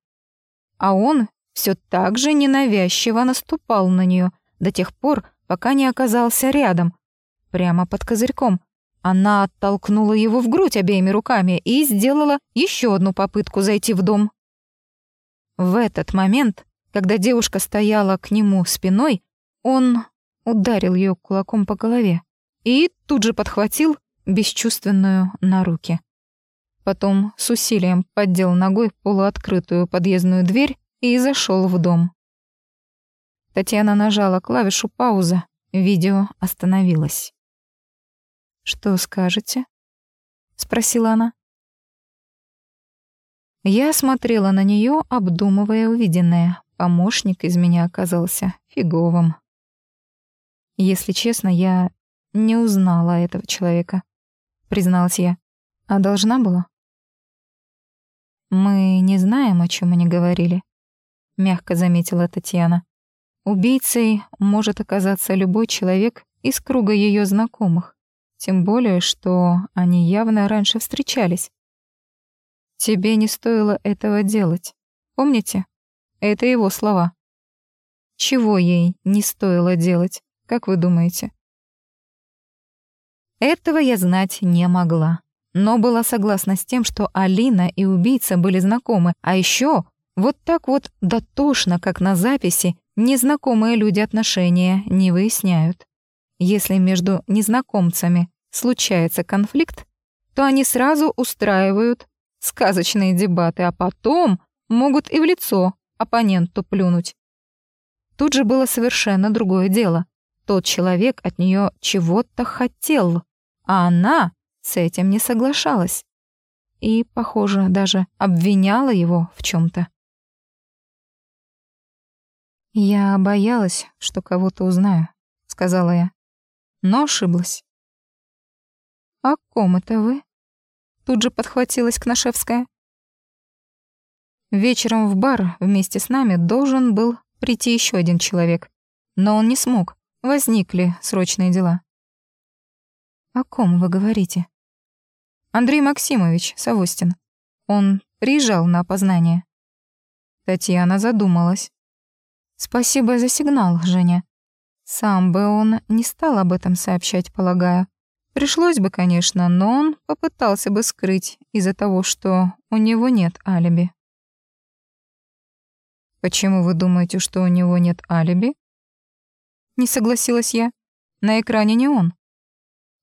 А он все так же ненавязчиво наступал на нее до тех пор, пока не оказался рядом, прямо под козырьком, она оттолкнула его в грудь обеими руками и сделала еще одну попытку зайти в дом. В этот момент, когда девушка стояла к нему спиной, он ударил ее кулаком по голове и тут же подхватил бесчувственную на руки. Потом с усилием поддел ногой полуоткрытую подъездную дверь и зашел в дом. Татьяна нажала клавишу пауза, видео остановилось. «Что скажете?» — спросила она. Я смотрела на нее, обдумывая увиденное. Помощник из меня оказался фиговым. Если честно, я не узнала этого человека, призналась я. А должна была? Мы не знаем, о чем они говорили, мягко заметила Татьяна. Убийцей может оказаться любой человек из круга ее знакомых. Тем более, что они явно раньше встречались. «Тебе не стоило этого делать. Помните? Это его слова. Чего ей не стоило делать, как вы думаете?» Этого я знать не могла, но была согласна с тем, что Алина и убийца были знакомы, а еще вот так вот дотошно, как на записи, незнакомые люди отношения не выясняют. Если между незнакомцами случается конфликт, то они сразу устраивают сказочные дебаты, а потом могут и в лицо оппоненту плюнуть. Тут же было совершенно другое дело. Тот человек от нее чего-то хотел, а она с этим не соглашалась. И, похоже, даже обвиняла его в чем то «Я боялась, что кого-то узнаю», — сказала я. Но ошиблась. «О ком это вы?» Тут же подхватилась Кнашевская. Вечером в бар вместе с нами должен был прийти еще один человек, но он не смог. Возникли срочные дела. «О ком вы говорите?» «Андрей Максимович Савостин. Он приезжал на опознание». Татьяна задумалась. «Спасибо за сигнал, Женя. Сам бы он не стал об этом сообщать, полагаю. Пришлось бы, конечно, но он попытался бы скрыть из-за того, что у него нет алиби. «Почему вы думаете, что у него нет алиби?» Не согласилась я. На экране не он.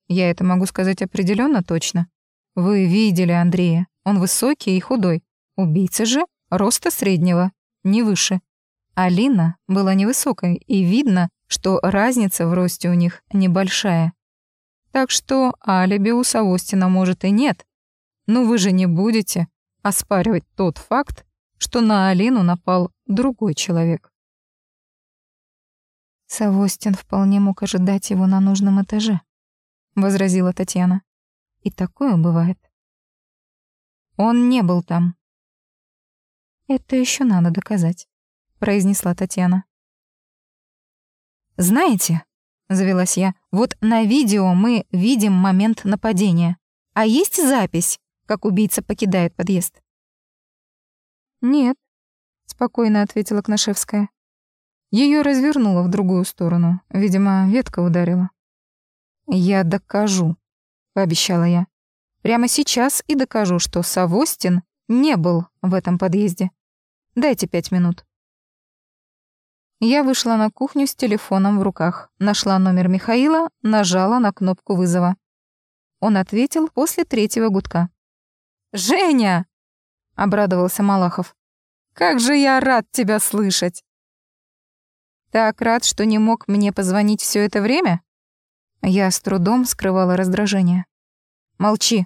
Я это могу сказать определенно точно. Вы видели Андрея. Он высокий и худой. Убийца же роста среднего, не выше. Алина была невысокой, и видно, что разница в росте у них небольшая. Так что алиби у Савостина может и нет. Но вы же не будете оспаривать тот факт, что на Алину напал другой человек. Савостин вполне мог ожидать его на нужном этаже, возразила Татьяна. И такое бывает. Он не был там. Это еще надо доказать. Произнесла Татьяна. «Знаете», — завелась я, — «вот на видео мы видим момент нападения. А есть запись, как убийца покидает подъезд?» «Нет», — спокойно ответила Кнашевская. Ее развернуло в другую сторону. Видимо, ветка ударила. «Я докажу», — пообещала я. «Прямо сейчас и докажу, что Савостин не был в этом подъезде. Дайте пять минут». Я вышла на кухню с телефоном в руках, нашла номер Михаила, нажала на кнопку вызова. Он ответил после третьего гудка. «Женя!» — обрадовался Малахов. «Как же я рад тебя слышать!» «Так рад, что не мог мне позвонить все это время?» Я с трудом скрывала раздражение. «Молчи.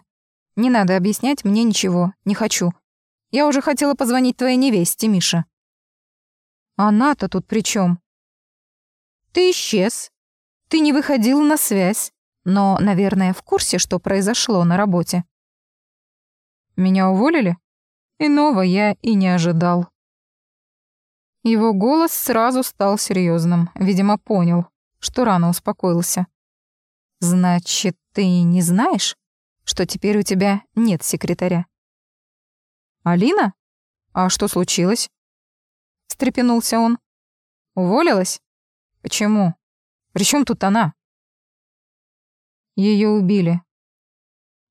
Не надо объяснять мне ничего. Не хочу. Я уже хотела позвонить твоей невесте, Миша». «Она-то тут при чем? «Ты исчез. Ты не выходил на связь, но, наверное, в курсе, что произошло на работе». «Меня уволили? Иного я и не ожидал». Его голос сразу стал серьезным, видимо, понял, что рано успокоился. «Значит, ты не знаешь, что теперь у тебя нет секретаря?» «Алина? А что случилось?» Встрепенулся он. «Уволилась? Почему? Причем тут она?» Ее убили.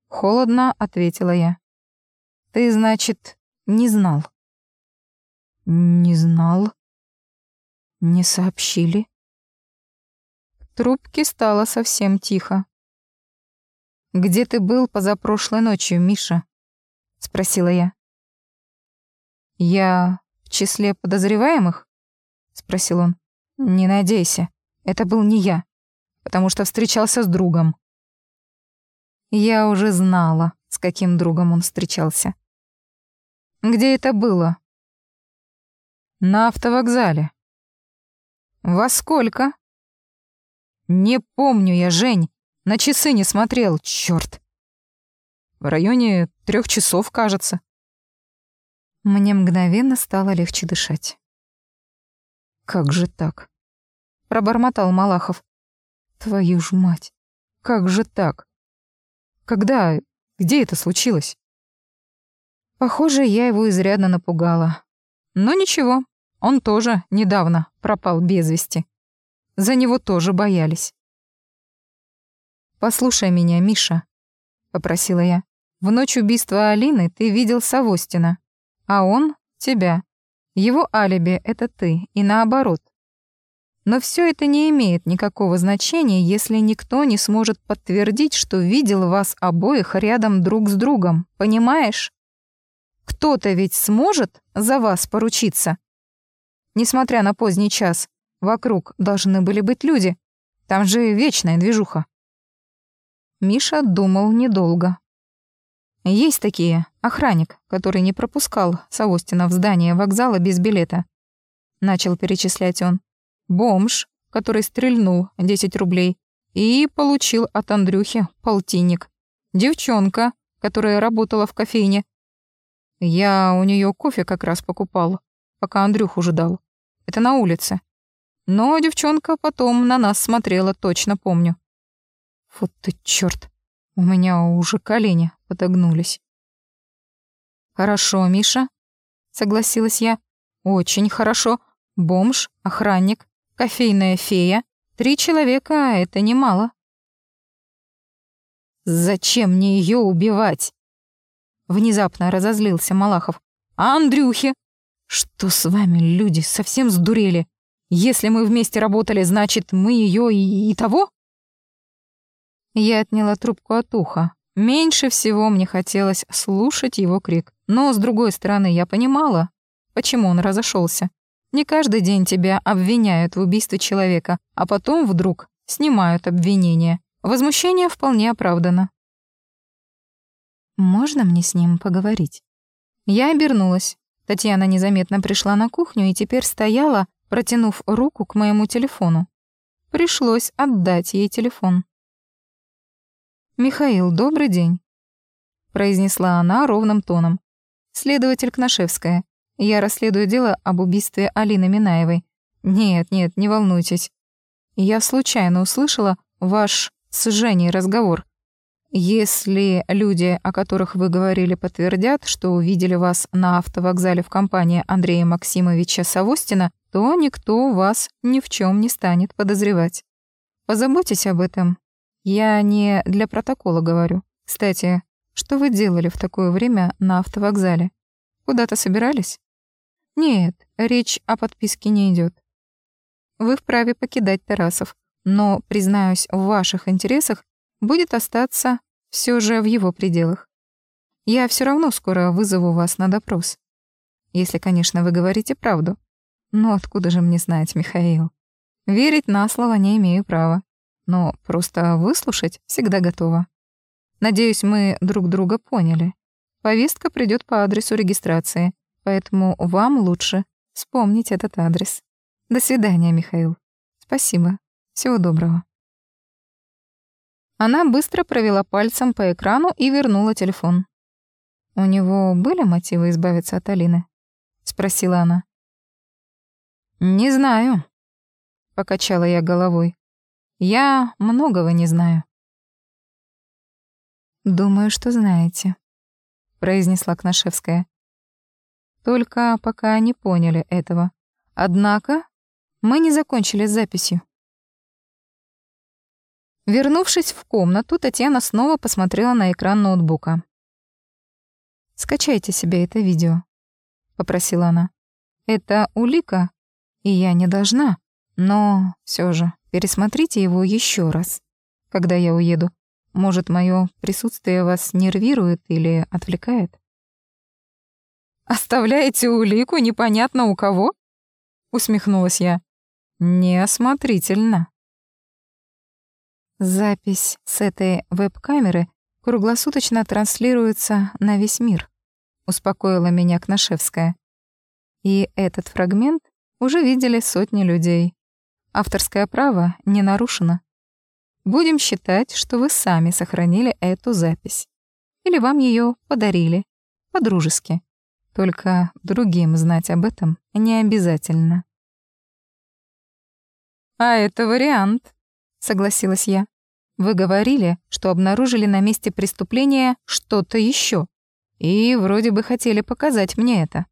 Холодно ответила я. «Ты, значит, не знал?» Не знал. Не сообщили. В трубке стало совсем тихо. «Где ты был позапрошлой ночью, Миша?» — спросила я. «Я числе подозреваемых?» — спросил он. «Не надейся, это был не я, потому что встречался с другом». Я уже знала, с каким другом он встречался. «Где это было?» На автовокзале. Во сколько? Не помню я, Жень. На часы не смотрел, чёрт. В районе трех часов, кажется. Мне мгновенно стало легче дышать. Как же так? Пробормотал Малахов. Твою ж мать. Как же так? Когда? Где это случилось? Похоже, я его изрядно напугала. Но ничего, он тоже недавно пропал без вести. За него тоже боялись. «Послушай меня, Миша», — попросила я. «В ночь убийства Алины ты видел Савостина, а он — тебя. Его алиби — это ты, и наоборот. Но все это не имеет никакого значения, если никто не сможет подтвердить, что видел вас обоих рядом друг с другом, понимаешь? Кто-то ведь сможет за вас поручиться?» Несмотря на поздний час, вокруг должны были быть люди. Там же вечная движуха. Миша думал недолго. Есть такие, охранник, который не пропускал Савостина в здание вокзала без билета. Начал перечислять он. Бомж, который стрельнул 10 рублей и получил от Андрюхи полтинник. Девчонка, которая работала в кофейне. Я у нее кофе как раз покупал, пока Андрюху ждал. Это на улице. Но девчонка потом на нас смотрела, точно помню. Вот ты чёрт, у меня уже колени подогнулись. Хорошо, Миша, согласилась я. Очень хорошо. Бомж, охранник, кофейная фея. Три человека — это немало. Зачем мне ее убивать? Внезапно разозлился Малахов. А Андрюхе? Что с вами, люди, совсем сдурели? Если мы вместе работали, значит, мы ее и, и того? Я отняла трубку от уха. Меньше всего мне хотелось слушать его крик. Но, с другой стороны, я понимала, почему он разошелся. Не каждый день тебя обвиняют в убийстве человека, а потом вдруг снимают обвинение. Возмущение вполне оправдано. «Можно мне с ним поговорить?» Я обернулась. Татьяна незаметно пришла на кухню и теперь стояла, протянув руку к моему телефону. Пришлось отдать ей телефон. «Михаил, добрый день», — произнесла она ровным тоном. «Следователь Кнашевская. Я расследую дело об убийстве Алины Минаевой. Нет, нет, не волнуйтесь. Я случайно услышала ваш с Женей разговор. Если люди, о которых вы говорили, подтвердят, что увидели вас на автовокзале в компании Андрея Максимовича Савостина, то никто вас ни в чем не станет подозревать. Позаботьтесь об этом. Я не для протокола говорю. Кстати, что вы делали в такое время на автовокзале? Куда-то собирались? Нет, речь о подписке не идет. Вы вправе покидать Тарасов, но, признаюсь, в ваших интересах будет остаться все же в его пределах. Я все равно скоро вызову вас на допрос. Если, конечно, вы говорите правду. Но откуда же мне знать, Михаил? Верить на слово не имею права. Но просто выслушать всегда готова. Надеюсь, мы друг друга поняли. Повестка придет по адресу регистрации, поэтому вам лучше вспомнить этот адрес. До свидания, Михаил. Спасибо. Всего доброго. Она быстро провела пальцем по экрану и вернула телефон. «У него были мотивы избавиться от Алины?» — спросила она. «Не знаю», — покачала я головой. «Я многого не знаю». «Думаю, что знаете», — произнесла Кнашевская. «Только пока не поняли этого. Однако мы не закончили с записью». Вернувшись в комнату, Татьяна снова посмотрела на экран ноутбука. «Скачайте себе это видео», — попросила она. «Это улика, и я не должна, но все же пересмотрите его еще раз, когда я уеду. Может, мое присутствие вас нервирует или отвлекает? «Оставляете улику непонятно у кого?» — усмехнулась я. «Неосмотрительно». Запись с этой веб-камеры круглосуточно транслируется на весь мир, успокоила меня Кнашевская. И этот фрагмент уже видели сотни людей. Авторское право не нарушено. Будем считать, что вы сами сохранили эту запись. Или вам ее подарили. По-дружески. Только другим знать об этом не обязательно. «А это вариант», — согласилась я. «Вы говорили, что обнаружили на месте преступления что-то еще, и вроде бы хотели показать мне это».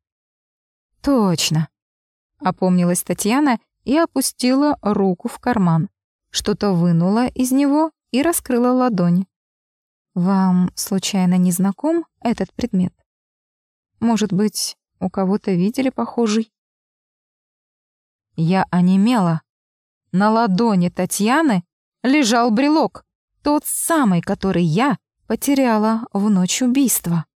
«Точно», — опомнилась Татьяна и опустила руку в карман что-то вынула из него и раскрыла ладонь. «Вам, случайно, не знаком этот предмет? Может быть, у кого-то видели похожий?» Я онемела. На ладони Татьяны лежал брелок, тот самый, который я потеряла в ночь убийства.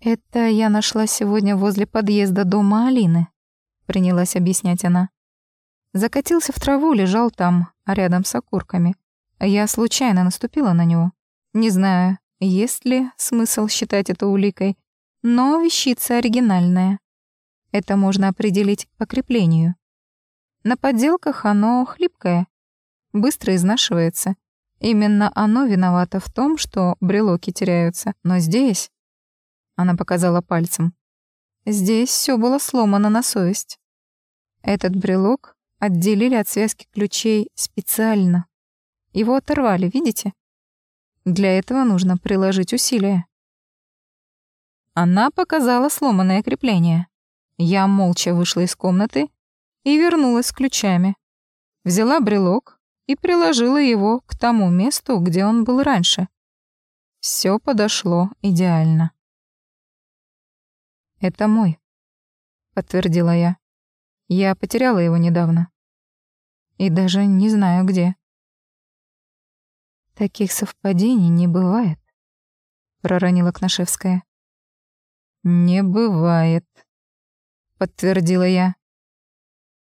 «Это я нашла сегодня возле подъезда дома Алины», — принялась объяснять она. Закатился в траву, лежал там, а рядом с окурками. Я случайно наступила на него. Не знаю, есть ли смысл считать это уликой, но вещица оригинальная. Это можно определить по креплению. На подделках оно хлипкое, быстро изнашивается. Именно оно виновато в том, что брелоки теряются. Но здесь... Она показала пальцем. Здесь все было сломано на совесть. Этот брелок отделили от связки ключей специально. Его оторвали, видите? Для этого нужно приложить усилия. Она показала сломанное крепление. Я молча вышла из комнаты и вернулась с ключами. Взяла брелок и приложила его к тому месту, где он был раньше. Все подошло идеально. «Это мой», — подтвердила я. Я потеряла его недавно. И даже не знаю где. Таких совпадений не бывает, проронила Кнашевская. Не бывает, подтвердила я.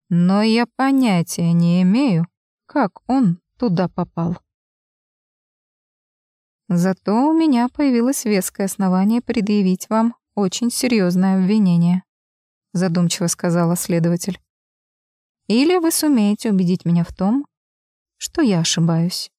Но я понятия не имею, как он туда попал. Зато у меня появилось веское основание предъявить вам очень серьезное обвинение задумчиво сказала следователь. Или вы сумеете убедить меня в том, что я ошибаюсь.